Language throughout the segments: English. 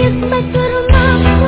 kiss my good mama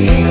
me.